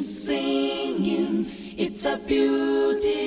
singing. It's a beauty.